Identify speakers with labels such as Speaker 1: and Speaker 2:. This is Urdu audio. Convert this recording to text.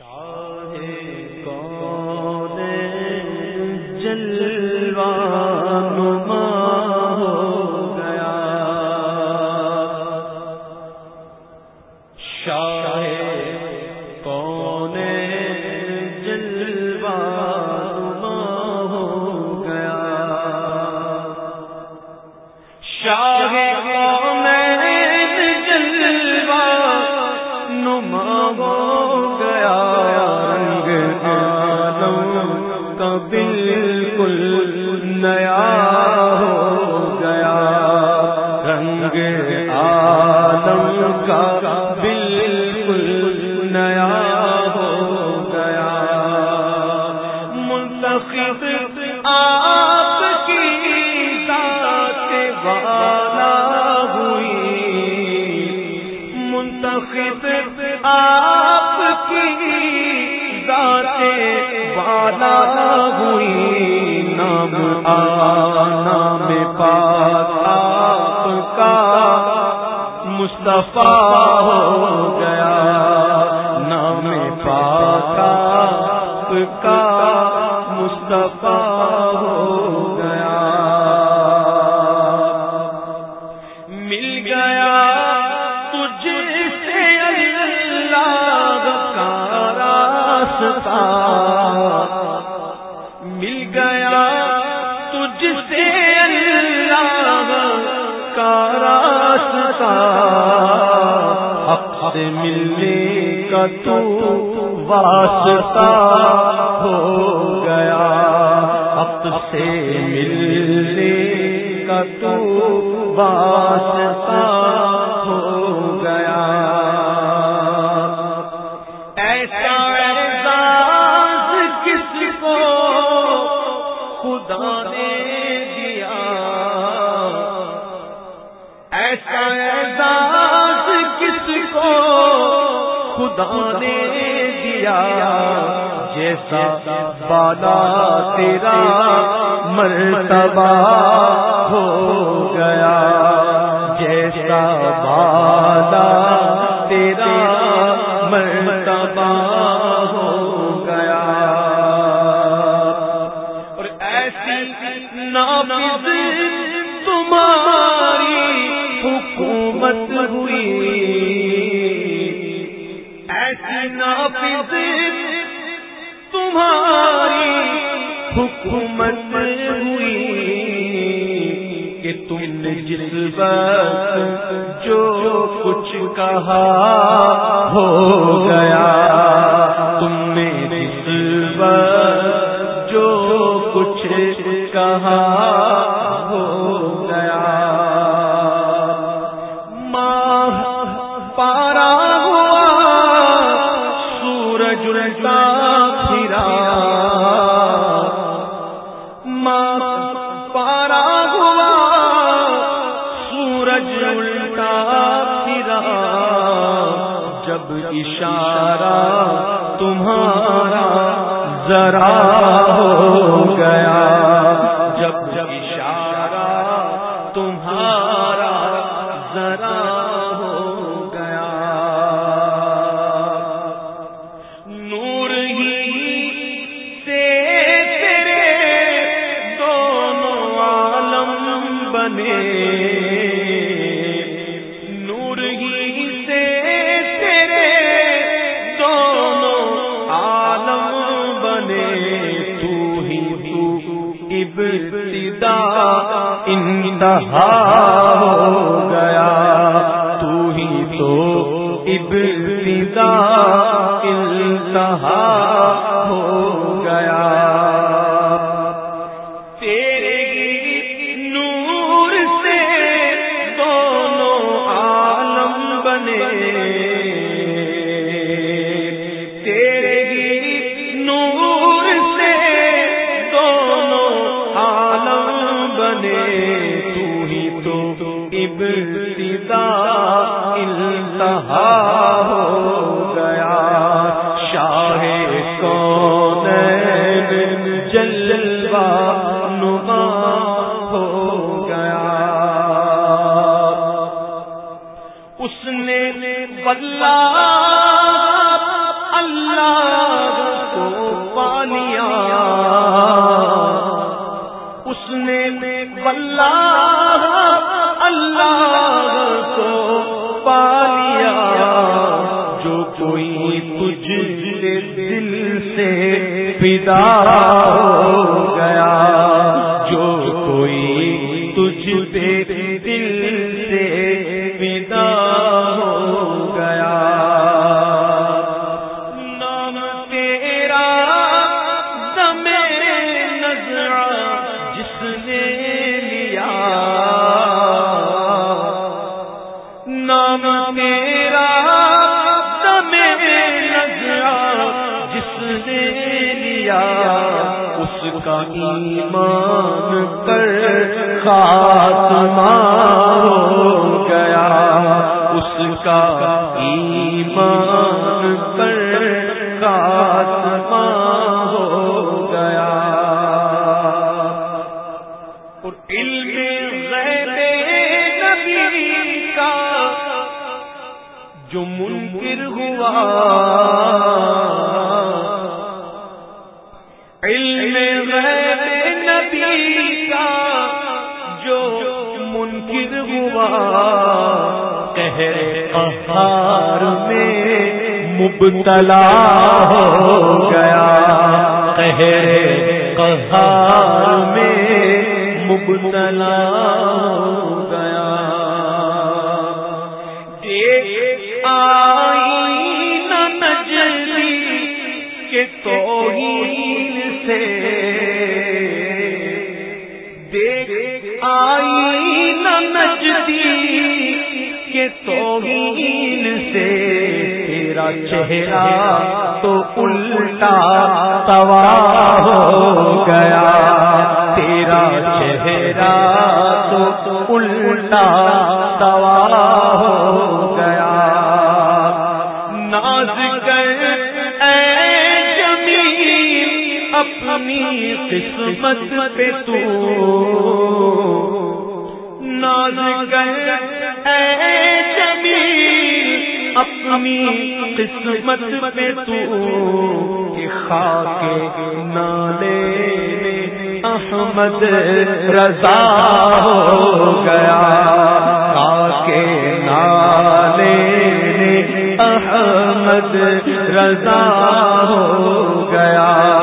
Speaker 1: شاہ کون جل بالکل نیا ہو گیا۔ رنگ آدم کا بالکل نیا ہو گیا۔ منتخب آپ کی ذات والا ہوئی۔ منتخب آپ کی ذات والا ہوئی، نام آنا میں پاک، آپ کا مصطفیٰ ہو گیا۔ نام پاک، آپ کا مصطفیٰ ہو حق سے ملنے کا تو واسطہ ہو گیا۔ حق سے ملنے کا تو واسطہ ہو گیا۔ ایسا کس کو خدا نے خدا نے دیا جیسا بالا تیرا مرتبہ ہو گیا جیسا بالا تیرا مرتبہ ہو گیا۔ اور ایسی تمہاری حکومت ہوئی۔ تمہاری حکومت ہوئی کہ تم نے جس وقت جو کچھ کہا ہو گیا، تم نے جس وقت جو کچھ کہا ہو گیا۔ پارا ہوا سورج الٹا پھرا۔ جب اشارہ تمہارا ذرا ہو گیا بنے۔ نور ہی سے تیرے دونوں عالم بنے۔ تو ہی تو ابتدا انتہا ہو۔ ابتدا انتہا ہو گیا۔ شاہ کون جلوہ فدا ہو گیا۔ جو کوئی تجھ پہ دل کا ایمان پر خاتمہ ہو گیا۔ اس کا ایمان پر خاتمہ ہو گیا۔ اور علم نبی کا جو منکر ہوا۔ قہار میں مبتلا ہو گیا۔ قہر قہار میں مبتلا ہو گیا۔ دیکھ آئی نہ نجلی کہ توہین سے۔ دیکھ آئی نہ کہ توہین سے تیرا چہرہ تو الٹا توا ہو گیا۔ تیرا چہرہ تو الٹا توا ہو گیا۔ ناز کر اے جمیل، اپنی قسمت پہ تو امی اپنی قسمت پہ تو کہ خاک نالے احمد رضا ہو گیا۔ کے نالے احمد رضا ہو گیا۔